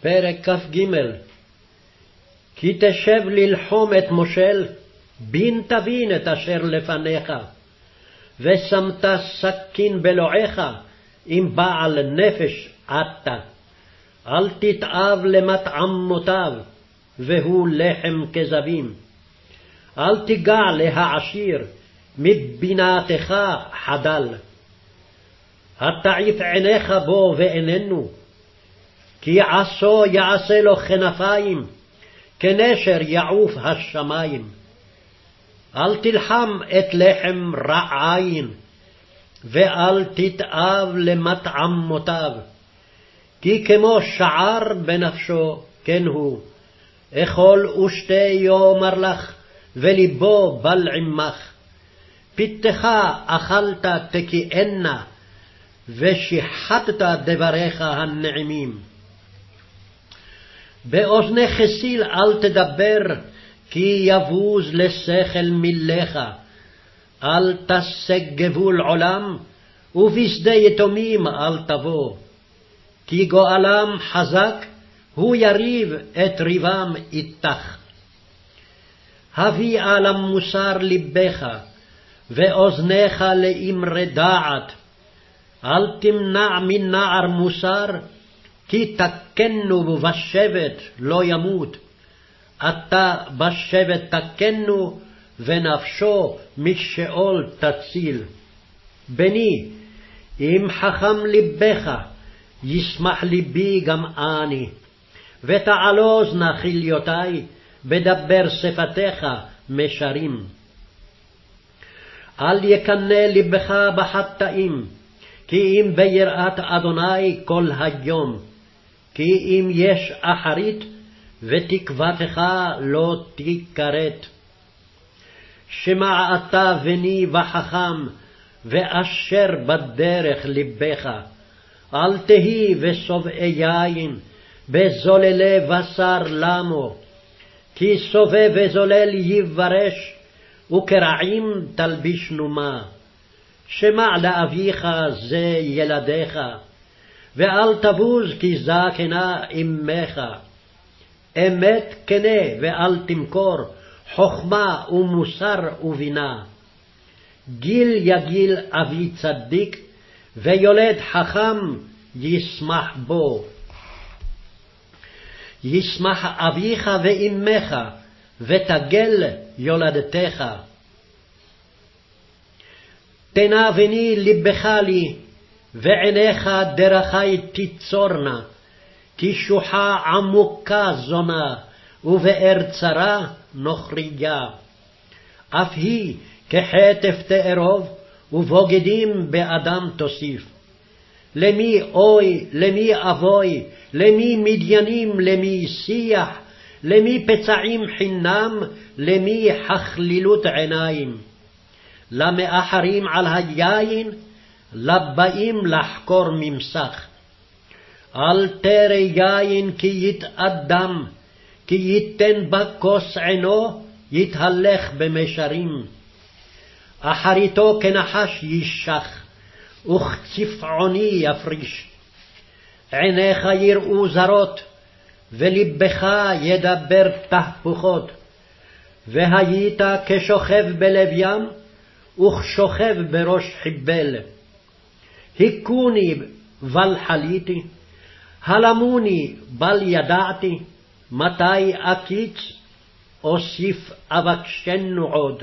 פרק כ"ג כי תשב ללחום את מושל, בין תבין את אשר לפניך. ושמת סכין בלועיך, אם בעל נפש אתה. אל תתאב למטעמותיו, והוא לחם כזבים. אל תיגע להעשיר, מבינתך חדל. התעיף עיניך בו ואיננו, כי עשו יעשה לו כנפיים, כנשר יעוף השמים. אל תלחם את לחם רע עין, ואל תתאב למטעמותיו, כי כמו שער בנפשו, כן הוא. אכול ושתה יאמר לך, ולבו בל עמך. פיתך אכלת תקיענה, ושיחדת דבריך הנעימים. באוזני חסיל אל תדבר, כי יבוז לשכל מילך. אל תשג גבול עולם, ובשדה יתומים אל תבוא. כי גואלם חזק, הוא יריב את ריבם איתך. הביאה למוסר לבך, ואוזניך לאמרי דעת. אל תמנע מנער מוסר, כי תקנו בשבט לא ימות. אתה בשבט תקנו, ונפשו משאול תציל. בני, אם חכם לבך, ישמח ליבי גם אני. ותעלוז נא כליותי, בדבר שפתיך משרים. אל יקנא לבך בחטאים, כי אם ביראת אדוני כל היום. כי אם יש אחרית, ותקוותך לא תיכרת. שמע אתה בני וחכם, ואשר בדרך לבך. אל תהי ושובעי יין, בזוללי בשר למו. כי סובב וזולל יברש, וקרעים תלביש נומה. שמע לאביך זה ילדיך, ואל תבוז כי זקנה אמך. אמת כנה ואל תמכור, חכמה ומוסר ובינה. גיל יגיל אבי צדיק, ויולד חכם ישמח בו. ישמח אביך ואמך, ותגל יולדתך. תנאבני לבך לי, ועיניך דרכי תיצורנה, כי שוחה עמוקה זונה, ובאר צרה נוכריה. אף היא כחטף תארוב, ובוגדים באדם תוסיף. למי אוי, למי אבוי, למי מדיינים, למי שיח, למי פצעים חינם, למי חכלילות עיניים. למאחרים על היין, לבאים לחקור ממסך. אל תרא יין כי יתאדם, כי ייתן בה כוס עינו, יתהלך במישרים. אחריתו כנחש יישך, וכצפעוני יפריש. עיניך יראו זרות, ולבך ידבר תהפוכות. והיית כשוכב בלב ים, וכשוכב בראש חיבל. הכוני בל חליתי, הלמוני בל ידעתי, מתי אקיץ, אוסיף אבקשנו עוד.